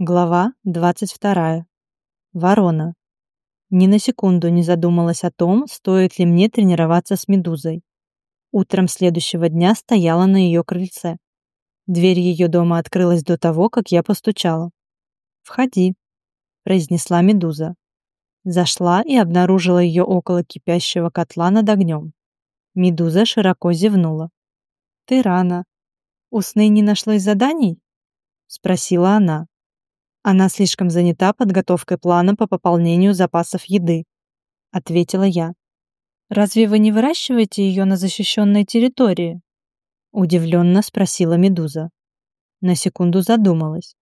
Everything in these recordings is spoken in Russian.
Глава 22. Ворона. Ни на секунду не задумалась о том, стоит ли мне тренироваться с медузой. Утром следующего дня стояла на ее крыльце. Дверь ее дома открылась до того, как я постучала. «Входи», — произнесла медуза. Зашла и обнаружила ее около кипящего котла над огнем. Медуза широко зевнула. «Ты рано. У сны не нашлось заданий?» — спросила она. Она слишком занята подготовкой плана по пополнению запасов еды, ответила я. Разве вы не выращиваете ее на защищенной территории? Удивленно спросила Медуза. На секунду задумалась.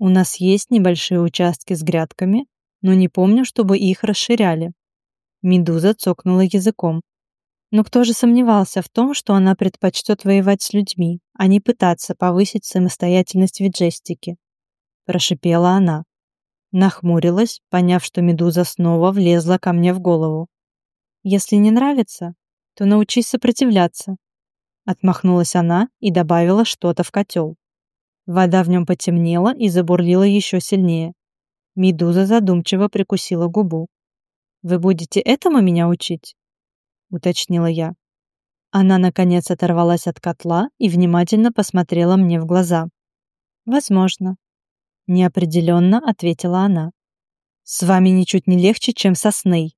У нас есть небольшие участки с грядками, но не помню, чтобы их расширяли. Медуза цокнула языком. Но кто же сомневался в том, что она предпочтет воевать с людьми, а не пытаться повысить самостоятельность Виджестики? Прошипела она. Нахмурилась, поняв, что медуза снова влезла ко мне в голову. Если не нравится, то научись сопротивляться. Отмахнулась она и добавила что-то в котел. Вода в нем потемнела и забурлила еще сильнее. Медуза задумчиво прикусила губу. «Вы будете этому меня учить?» — уточнила я. Она, наконец, оторвалась от котла и внимательно посмотрела мне в глаза. «Возможно», неопределенно ответила она. С вами ничуть не легче, чем со Сней,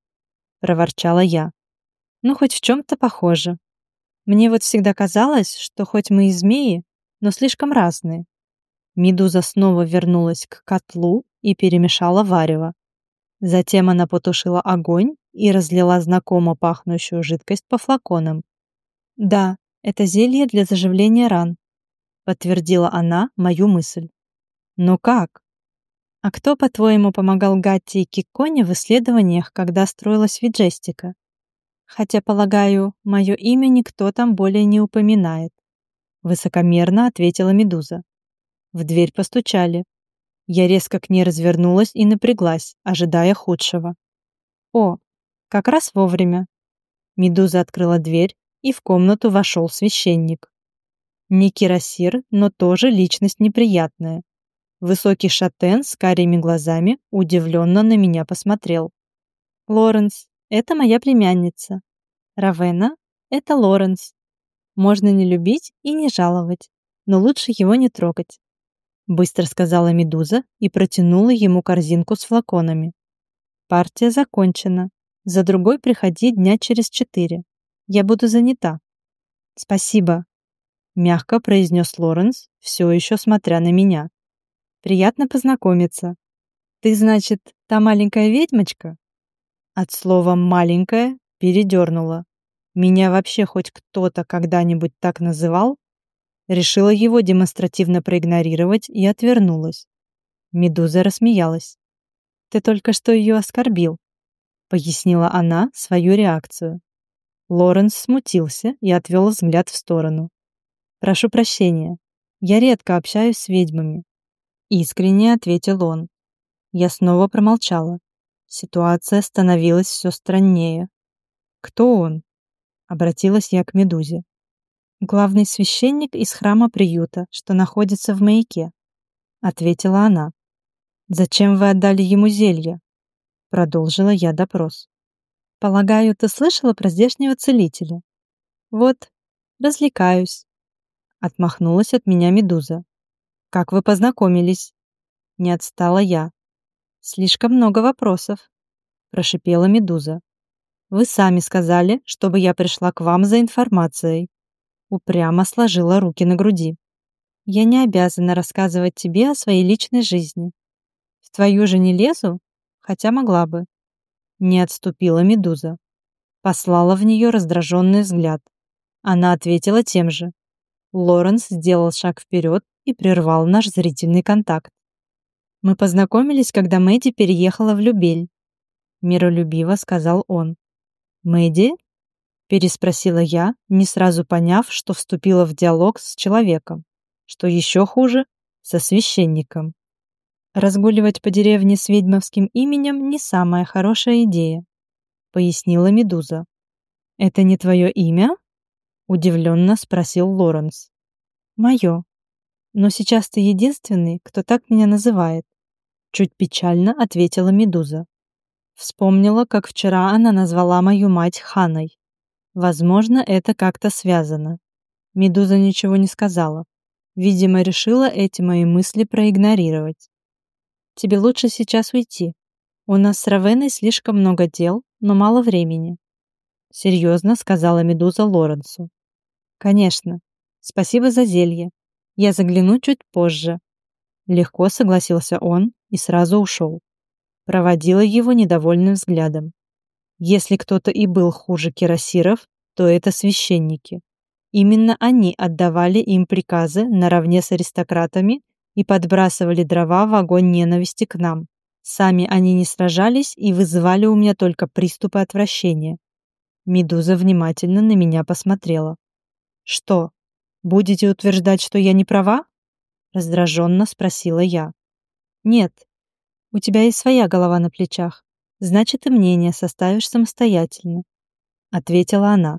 проворчала я. Ну хоть в чем то похоже. Мне вот всегда казалось, что хоть мы и змеи, но слишком разные. Медуза снова вернулась к котлу и перемешала варево. Затем она потушила огонь и разлила знакомо пахнущую жидкость по флаконам. «Да, это зелье для заживления ран», — подтвердила она мою мысль. Но как? А кто, по-твоему, помогал Гатти и Киконе в исследованиях, когда строилась Виджестика? Хотя, полагаю, мое имя никто там более не упоминает. Высокомерно ответила Медуза. В дверь постучали. Я резко к ней развернулась и напряглась, ожидая худшего. О, как раз вовремя. Медуза открыла дверь, и в комнату вошел священник. Не кирасир, но тоже личность неприятная. Высокий шатен с карими глазами удивленно на меня посмотрел. «Лоренс, это моя племянница. Равена — это Лоренс. Можно не любить и не жаловать, но лучше его не трогать», — быстро сказала Медуза и протянула ему корзинку с флаконами. «Партия закончена. За другой приходи дня через четыре. Я буду занята». «Спасибо», — мягко произнес Лоренс, все еще смотря на меня. Приятно познакомиться. Ты, значит, та маленькая ведьмочка? От слова маленькая передернула. Меня вообще хоть кто-то когда-нибудь так называл? Решила его демонстративно проигнорировать и отвернулась. Медуза рассмеялась. Ты только что ее оскорбил, пояснила она свою реакцию. Лоренс смутился и отвел взгляд в сторону. Прошу прощения. Я редко общаюсь с ведьмами. Искренне ответил он. Я снова промолчала. Ситуация становилась все страннее. «Кто он?» Обратилась я к Медузе. «Главный священник из храма приюта, что находится в маяке», ответила она. «Зачем вы отдали ему зелье?» Продолжила я допрос. «Полагаю, ты слышала про здешнего целителя?» «Вот, развлекаюсь», отмахнулась от меня Медуза. Как вы познакомились? Не отстала я. Слишком много вопросов, прошипела Медуза. Вы сами сказали, чтобы я пришла к вам за информацией. Упрямо сложила руки на груди. Я не обязана рассказывать тебе о своей личной жизни. В твою же не лезу, хотя могла бы. Не отступила Медуза. Послала в нее раздраженный взгляд. Она ответила тем же. Лоренс сделал шаг вперед и прервал наш зрительный контакт. Мы познакомились, когда Мэдди переехала в Любель. Миролюбиво сказал он. «Мэдди?» Переспросила я, не сразу поняв, что вступила в диалог с человеком. Что еще хуже, со священником. Разгуливать по деревне с ведьмовским именем не самая хорошая идея, пояснила Медуза. Это не твое имя? Удивленно спросил Лоренс. Мое, но сейчас ты единственный, кто так меня называет. Чуть печально ответила Медуза. Вспомнила, как вчера она назвала мою мать Ханой. Возможно, это как-то связано. Медуза ничего не сказала. Видимо, решила эти мои мысли проигнорировать. Тебе лучше сейчас уйти. У нас с Равеной слишком много дел, но мало времени. Серьезно сказала Медуза Лоренсу. Конечно. Спасибо за зелье. Я загляну чуть позже. Легко согласился он и сразу ушел. Проводила его недовольным взглядом. Если кто-то и был хуже кирасиров, то это священники. Именно они отдавали им приказы наравне с аристократами и подбрасывали дрова в огонь ненависти к нам. Сами они не сражались и вызывали у меня только приступы отвращения. Медуза внимательно на меня посмотрела. «Что, будете утверждать, что я не права?» Раздраженно спросила я. «Нет, у тебя есть своя голова на плечах, значит и мнение составишь самостоятельно», ответила она.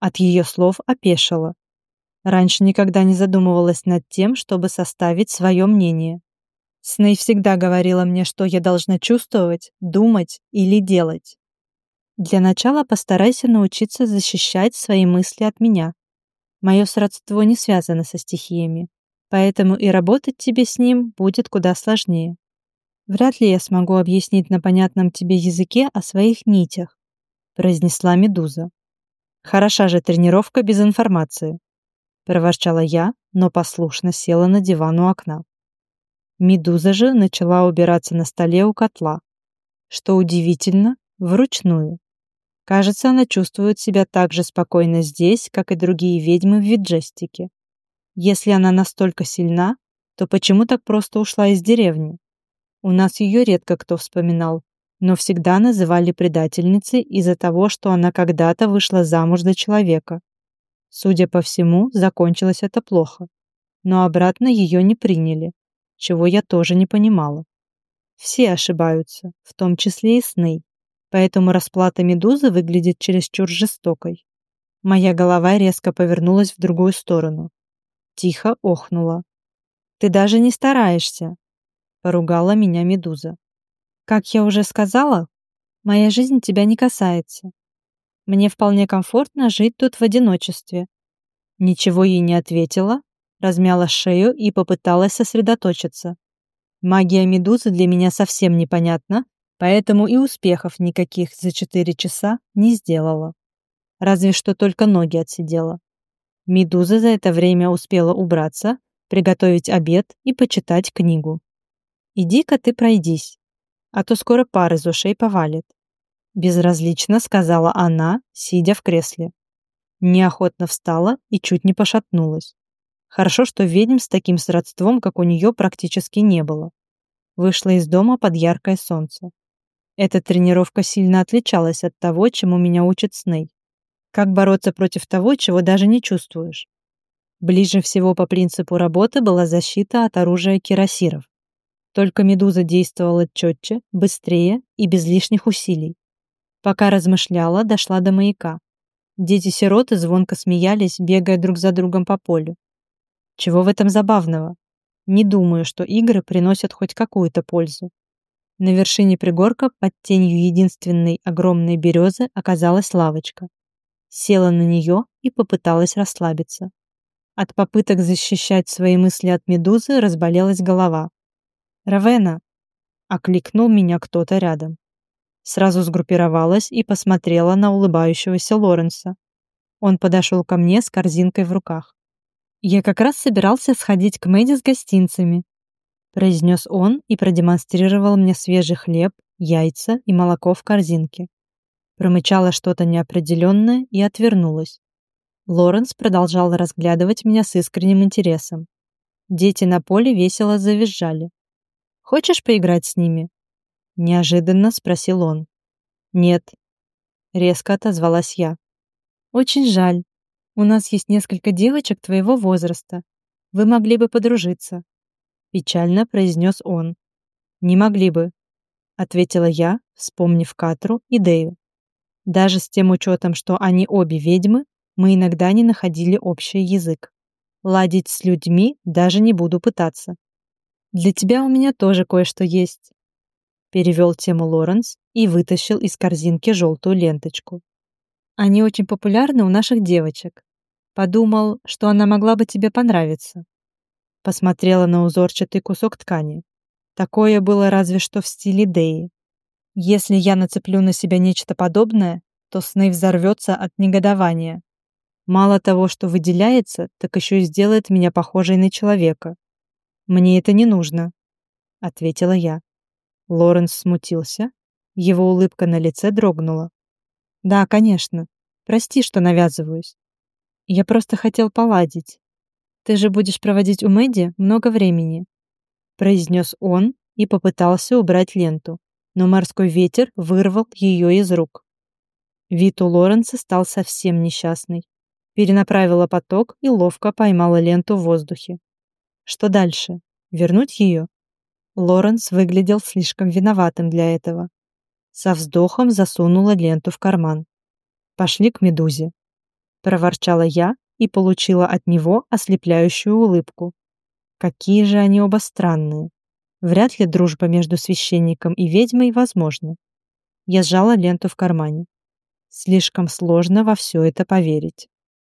От ее слов опешила. Раньше никогда не задумывалась над тем, чтобы составить свое мнение. Сней всегда говорила мне, что я должна чувствовать, думать или делать. Для начала постарайся научиться защищать свои мысли от меня. Мое сродство не связано со стихиями, поэтому и работать тебе с ним будет куда сложнее. Вряд ли я смогу объяснить на понятном тебе языке о своих нитях, произнесла Медуза. Хороша же тренировка без информации, проворчала я, но послушно села на диван у окна. Медуза же начала убираться на столе у котла. Что удивительно, вручную. Кажется, она чувствует себя так же спокойно здесь, как и другие ведьмы в Виджестике. Если она настолько сильна, то почему так просто ушла из деревни? У нас ее редко кто вспоминал, но всегда называли предательницей из-за того, что она когда-то вышла замуж за человека. Судя по всему, закончилось это плохо. Но обратно ее не приняли, чего я тоже не понимала. Все ошибаются, в том числе и Сней, поэтому расплата Медузы выглядит чересчур жестокой. Моя голова резко повернулась в другую сторону. Тихо охнула. «Ты даже не стараешься!» Поругала меня Медуза. Как я уже сказала, моя жизнь тебя не касается. Мне вполне комфортно жить тут в одиночестве. Ничего ей не ответила, размяла шею и попыталась сосредоточиться. Магия медузы для меня совсем непонятна, поэтому и успехов никаких за четыре часа не сделала. Разве что только ноги отсидела. Медуза за это время успела убраться, приготовить обед и почитать книгу. «Иди-ка ты пройдись», а то скоро пар из ушей повалит. Безразлично сказала она, сидя в кресле. Неохотно встала и чуть не пошатнулась. Хорошо, что ведьм с таким сродством, как у нее, практически не было. Вышла из дома под яркое солнце. Эта тренировка сильно отличалась от того, чему меня учит Сней. Как бороться против того, чего даже не чувствуешь. Ближе всего по принципу работы была защита от оружия кирасиров. Только медуза действовала четче, быстрее и без лишних усилий. Пока размышляла, дошла до маяка. Дети-сироты звонко смеялись, бегая друг за другом по полю. Чего в этом забавного? Не думаю, что игры приносят хоть какую-то пользу. На вершине пригорка под тенью единственной огромной березы оказалась лавочка. Села на нее и попыталась расслабиться. От попыток защищать свои мысли от медузы разболелась голова. «Равена!» — окликнул меня кто-то рядом. Сразу сгруппировалась и посмотрела на улыбающегося Лоренса. Он подошел ко мне с корзинкой в руках. «Я как раз собирался сходить к Мэдди с гостинцами», произнес он и продемонстрировал мне свежий хлеб, яйца и молоко в корзинке. Промычала что-то неопределенное и отвернулась. Лоренс продолжал разглядывать меня с искренним интересом. Дети на поле весело завизжали. Хочешь поиграть с ними?» Неожиданно спросил он. «Нет», — резко отозвалась я. «Очень жаль. У нас есть несколько девочек твоего возраста. Вы могли бы подружиться», — печально произнес он. «Не могли бы», — ответила я, вспомнив Катру и Дэю. Даже с тем учетом, что они обе ведьмы, мы иногда не находили общий язык. Ладить с людьми даже не буду пытаться. Для тебя у меня тоже кое-что есть. Перевел тему Лоренс и вытащил из корзинки желтую ленточку. Они очень популярны у наших девочек. Подумал, что она могла бы тебе понравиться. Посмотрела на узорчатый кусок ткани. Такое было разве что в стиле Деи. Если я нацеплю на себя нечто подобное, то Снейв взорвется от негодования. Мало того, что выделяется, так еще и сделает меня похожей на человека. Мне это не нужно, ответила я. Лоренс смутился, его улыбка на лице дрогнула. Да, конечно. Прости, что навязываюсь. Я просто хотел поладить. Ты же будешь проводить у Мэдди много времени, произнес он и попытался убрать ленту, но морской ветер вырвал ее из рук. Вид у Лоренса стал совсем несчастный. Перенаправила поток и ловко поймала ленту в воздухе. Что дальше? Вернуть ее? Лоренс выглядел слишком виноватым для этого. Со вздохом засунула ленту в карман. Пошли к медузе, проворчала я и получила от него ослепляющую улыбку. Какие же они оба странные. Вряд ли дружба между священником и ведьмой возможна. Я сжала ленту в кармане. Слишком сложно во все это поверить.